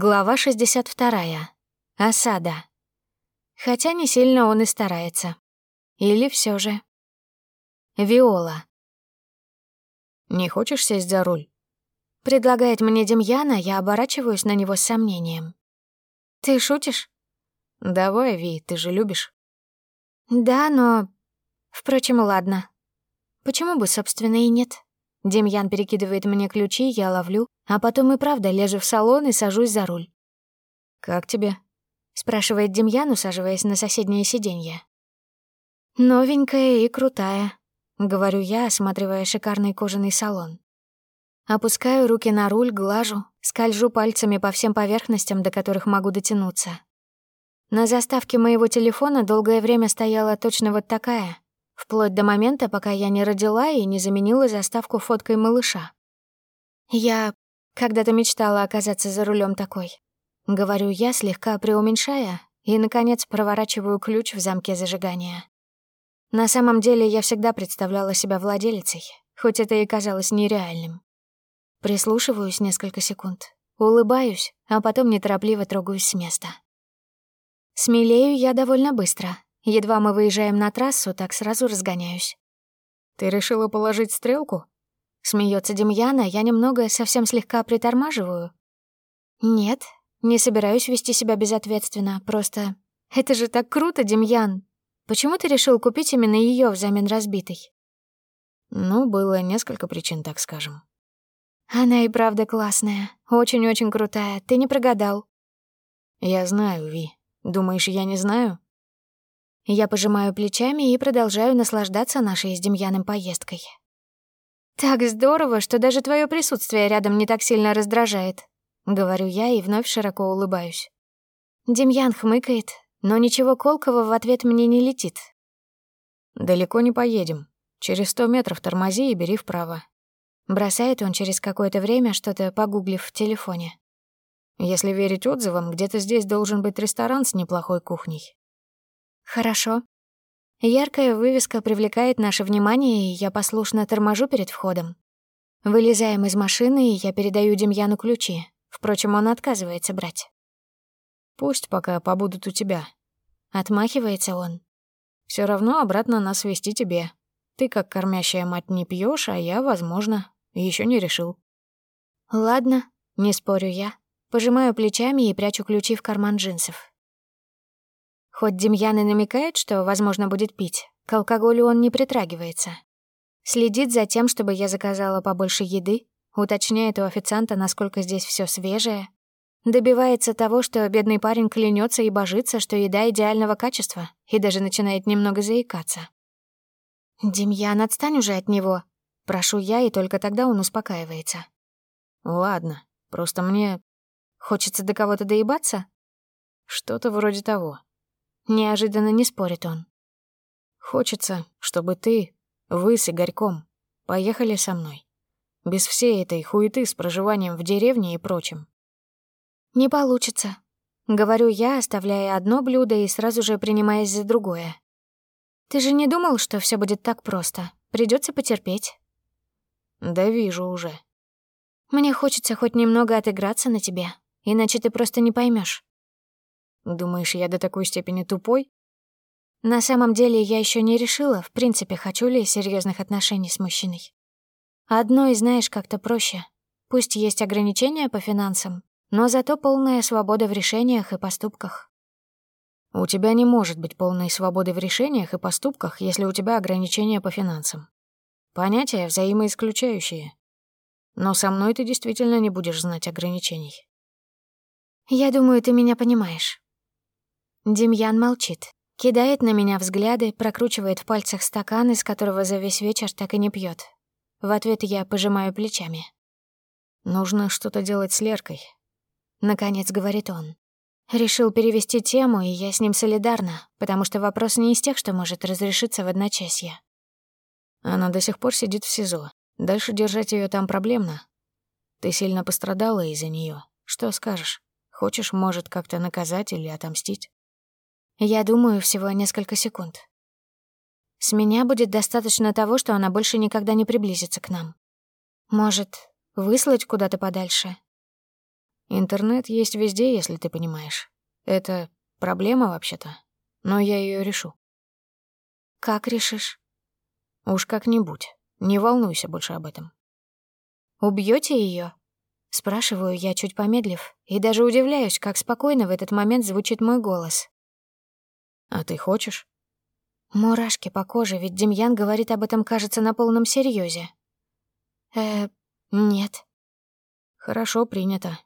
Глава 62. Осада. Хотя не сильно он и старается. Или все же. Виола. «Не хочешь сесть за руль?» Предлагает мне Демьяна, я оборачиваюсь на него с сомнением. «Ты шутишь?» «Давай, Ви, ты же любишь». «Да, но...» Впрочем, ладно. Почему бы, собственно, и нет? Демьян перекидывает мне ключи, я ловлю, а потом и правда лежу в салон и сажусь за руль. «Как тебе?» — спрашивает Демьян, усаживаясь на соседнее сиденье. «Новенькая и крутая», — говорю я, осматривая шикарный кожаный салон. Опускаю руки на руль, глажу, скольжу пальцами по всем поверхностям, до которых могу дотянуться. На заставке моего телефона долгое время стояла точно вот такая, вплоть до момента, пока я не родила и не заменила заставку фоткой малыша. Я когда-то мечтала оказаться за рулем такой. Говорю я, слегка преуменьшая, и, наконец, проворачиваю ключ в замке зажигания. На самом деле я всегда представляла себя владелицей, хоть это и казалось нереальным. Прислушиваюсь несколько секунд, улыбаюсь, а потом неторопливо трогаюсь с места. Смелею я довольно быстро, Едва мы выезжаем на трассу, так сразу разгоняюсь. «Ты решила положить стрелку?» Смеется Демьяна, я немного, совсем слегка притормаживаю. «Нет, не собираюсь вести себя безответственно, просто... Это же так круто, Демьян! Почему ты решил купить именно ее взамен разбитой?» Ну, было несколько причин, так скажем. Она и правда классная, очень-очень крутая, ты не прогадал. Я знаю, Ви. Думаешь, я не знаю? Я пожимаю плечами и продолжаю наслаждаться нашей с Демьяном поездкой. «Так здорово, что даже твое присутствие рядом не так сильно раздражает», — говорю я и вновь широко улыбаюсь. Демьян хмыкает, но ничего колкого в ответ мне не летит. «Далеко не поедем. Через сто метров тормози и бери вправо». Бросает он через какое-то время, что-то погуглив в телефоне. Если верить отзывам, где-то здесь должен быть ресторан с неплохой кухней. Хорошо. Яркая вывеска привлекает наше внимание, и я послушно торможу перед входом. Вылезаем из машины, и я передаю Демьяну ключи. Впрочем, он отказывается брать. «Пусть пока побудут у тебя». Отмахивается он. Все равно обратно нас вести тебе. Ты, как кормящая мать, не пьешь, а я, возможно, еще не решил». «Ладно, не спорю я. Пожимаю плечами и прячу ключи в карман джинсов. Хоть Демьян и намекает, что, возможно, будет пить, к алкоголю он не притрагивается. Следит за тем, чтобы я заказала побольше еды, уточняет у официанта, насколько здесь все свежее, добивается того, что бедный парень клянется и божится, что еда идеального качества, и даже начинает немного заикаться. «Демьян, отстань уже от него!» Прошу я, и только тогда он успокаивается. «Ладно, просто мне... Хочется до кого-то доебаться?» «Что-то вроде того», Неожиданно не спорит он. Хочется, чтобы ты, вы с Игорьком, поехали со мной. Без всей этой хуеты с проживанием в деревне и прочим. Не получится. Говорю я, оставляя одно блюдо и сразу же принимаясь за другое. Ты же не думал, что все будет так просто? Придется потерпеть. Да вижу уже. Мне хочется хоть немного отыграться на тебе, иначе ты просто не поймешь. Думаешь, я до такой степени тупой? На самом деле я еще не решила, в принципе, хочу ли серьезных отношений с мужчиной. Одно и знаешь как-то проще. Пусть есть ограничения по финансам, но зато полная свобода в решениях и поступках. У тебя не может быть полной свободы в решениях и поступках, если у тебя ограничения по финансам. Понятия взаимоисключающие. Но со мной ты действительно не будешь знать ограничений. Я думаю, ты меня понимаешь. Демьян молчит, кидает на меня взгляды, прокручивает в пальцах стакан, из которого за весь вечер так и не пьет. В ответ я пожимаю плечами. «Нужно что-то делать с Леркой», — наконец говорит он. Решил перевести тему, и я с ним солидарна, потому что вопрос не из тех, что может разрешиться в одночасье. Она до сих пор сидит в СИЗО. Дальше держать ее там проблемно. Ты сильно пострадала из-за нее. Что скажешь? Хочешь, может, как-то наказать или отомстить? Я думаю всего несколько секунд. С меня будет достаточно того, что она больше никогда не приблизится к нам. Может, выслать куда-то подальше? Интернет есть везде, если ты понимаешь. Это проблема вообще-то, но я ее решу. Как решишь? Уж как-нибудь. Не волнуйся больше об этом. Убьете ее? Спрашиваю я, чуть помедлив, и даже удивляюсь, как спокойно в этот момент звучит мой голос. А ты хочешь? Мурашки по коже, ведь Демьян говорит об этом, кажется, на полном серьезе. Э, нет. Хорошо, принято.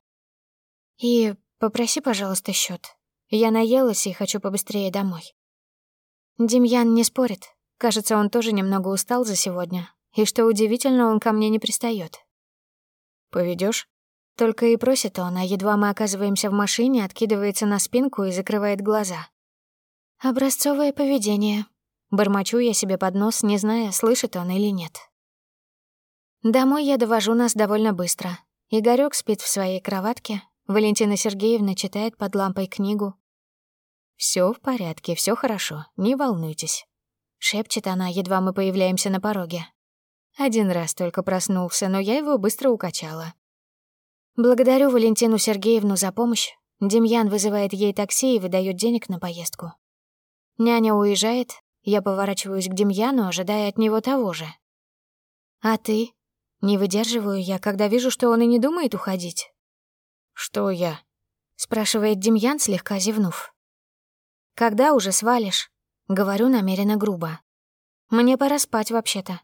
И попроси, пожалуйста, счет. Я наелась и хочу побыстрее домой. Демьян не спорит. Кажется, он тоже немного устал за сегодня. И что удивительно, он ко мне не пристает. Поведешь? Только и просит он, а едва мы оказываемся в машине, откидывается на спинку и закрывает глаза. Образцовое поведение. Бормочу я себе под нос, не зная, слышит он или нет. Домой я довожу нас довольно быстро. Игорёк спит в своей кроватке, Валентина Сергеевна читает под лампой книгу. Все в порядке, все хорошо, не волнуйтесь», — шепчет она, едва мы появляемся на пороге. Один раз только проснулся, но я его быстро укачала. Благодарю Валентину Сергеевну за помощь. Демьян вызывает ей такси и выдает денег на поездку. Няня уезжает, я поворачиваюсь к Демьяну, ожидая от него того же. «А ты?» Не выдерживаю я, когда вижу, что он и не думает уходить. «Что я?» — спрашивает Демьян, слегка зевнув. «Когда уже свалишь?» — говорю намеренно грубо. «Мне пора спать вообще-то».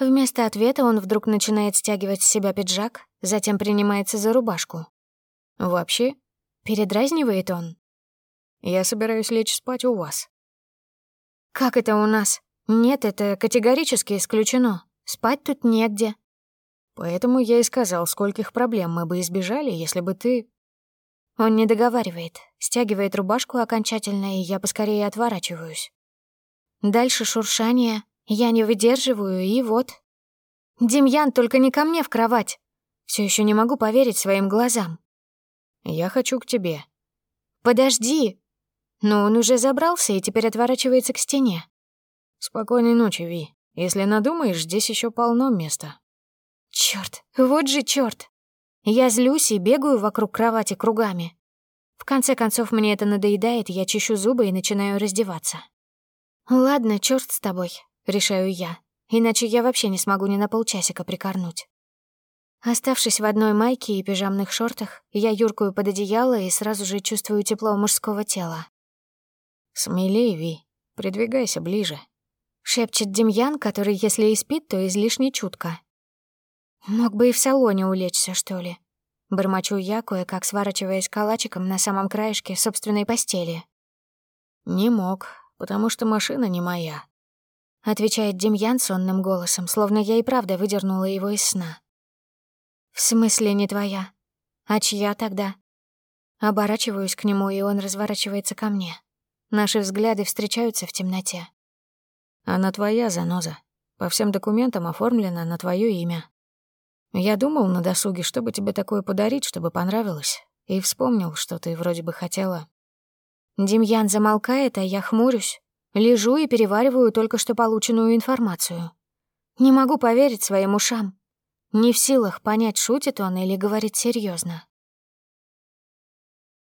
Вместо ответа он вдруг начинает стягивать с себя пиджак, затем принимается за рубашку. «Вообще?» — передразнивает он. «Я собираюсь лечь спать у вас». «Как это у нас? Нет, это категорически исключено. Спать тут негде». «Поэтому я и сказал, скольких проблем мы бы избежали, если бы ты...» Он не договаривает, стягивает рубашку окончательно, и я поскорее отворачиваюсь. Дальше шуршание, я не выдерживаю, и вот... «Демьян, только не ко мне в кровать!» Все еще не могу поверить своим глазам. «Я хочу к тебе». «Подожди!» Но он уже забрался и теперь отворачивается к стене. «Спокойной ночи, Ви. Если надумаешь, здесь еще полно места». Черт, вот же черт! Я злюсь и бегаю вокруг кровати кругами. В конце концов, мне это надоедает, я чищу зубы и начинаю раздеваться. «Ладно, черт с тобой», — решаю я, иначе я вообще не смогу ни на полчасика прикорнуть. Оставшись в одной майке и пижамных шортах, я юркую под одеяло и сразу же чувствую тепло мужского тела. «Смелей, Ви, придвигайся ближе», — шепчет Демьян, который, если и спит, то излишне чутко. «Мог бы и в салоне улечься, что ли?» Бормочу я, кое-как сворачиваясь калачиком на самом краешке собственной постели. «Не мог, потому что машина не моя», — отвечает Демьян сонным голосом, словно я и правда выдернула его из сна. «В смысле не твоя? А чья тогда?» Оборачиваюсь к нему, и он разворачивается ко мне. Наши взгляды встречаются в темноте. «Она твоя, заноза. По всем документам оформлена на твое имя. Я думал на досуге, чтобы тебе такое подарить, чтобы понравилось, и вспомнил, что ты вроде бы хотела». Демьян замолкает, а я хмурюсь. Лежу и перевариваю только что полученную информацию. Не могу поверить своим ушам. Не в силах понять, шутит он или говорит серьезно.